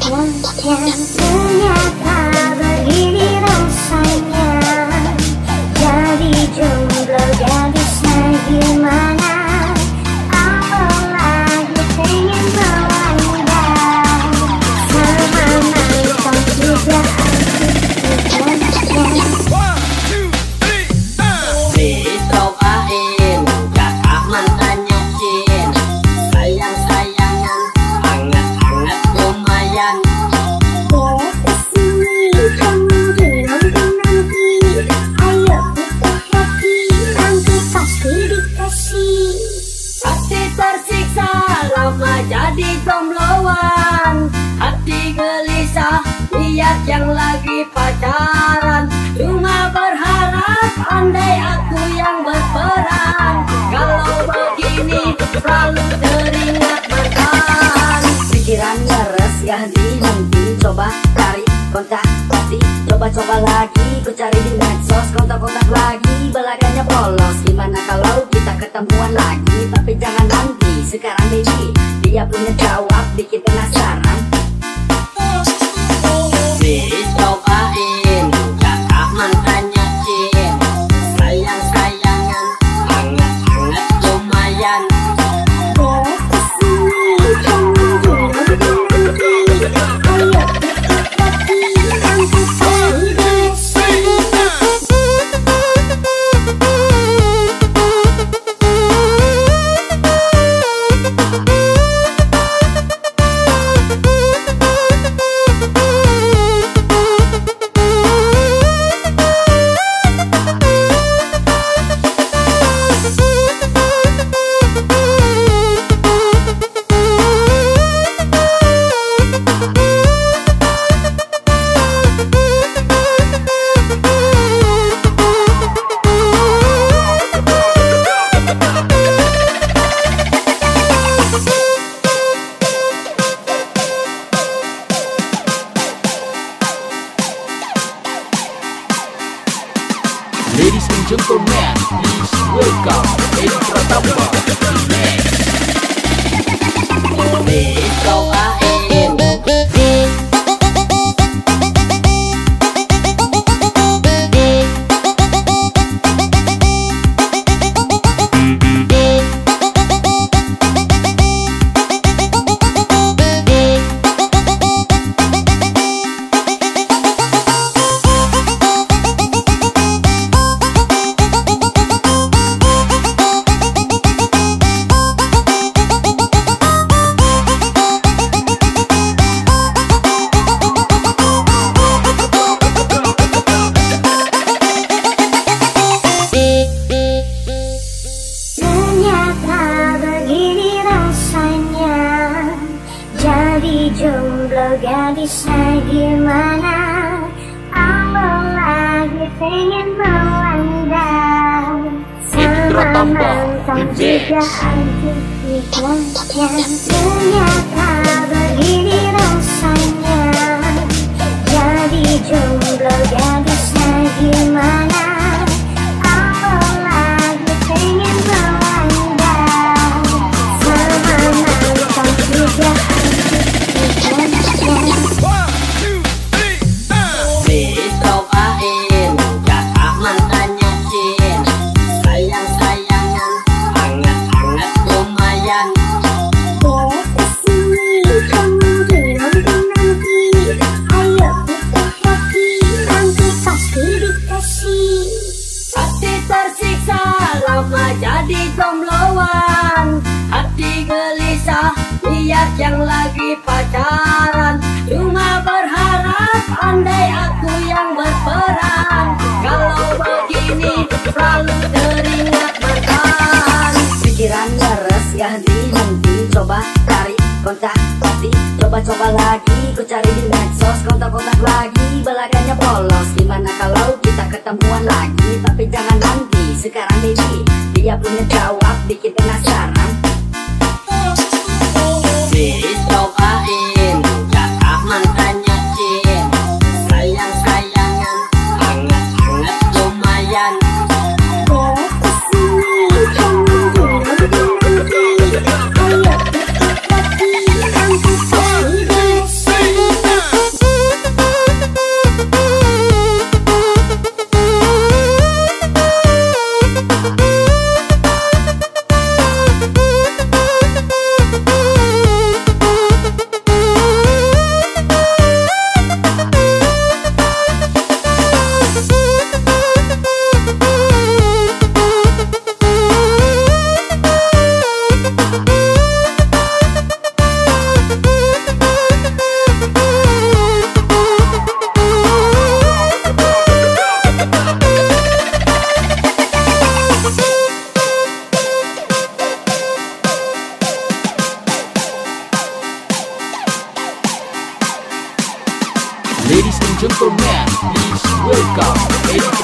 tambah Dance Ternyata begini lama jadi jombloan. Hati gelisah lihat yang lagi pacaran. Cuma berharap andai aku yang berperan. Kalau begini selalu teringat mantan Pikiran ngeres ganti nanti coba cari kontak hati Coba-coba lagi ku cari di medsos kontak-kontak lagi. Belakangnya polos Gimana kalau kita ketemuan lagi? Tapi jangan nanti sekarang baby Dia punya jawab bikin penasaran. Dicobain gentleman please wake up and drop the ball to be me. Jomblo gadisnya gimana Apalagi pengen melanda? Sama mantan juga hati Ternyata begini rasanya. Jadi jomblo gadisnya coba cari kontak hati Coba-coba lagi ku cari di medsos kontak-kontak lagi Belakangnya polos Gimana kalau kita ketemuan lagi? Tapi jangan nanti sekarang baby Dia punya jawab bikin penasaran gentlemen, please welcome Eric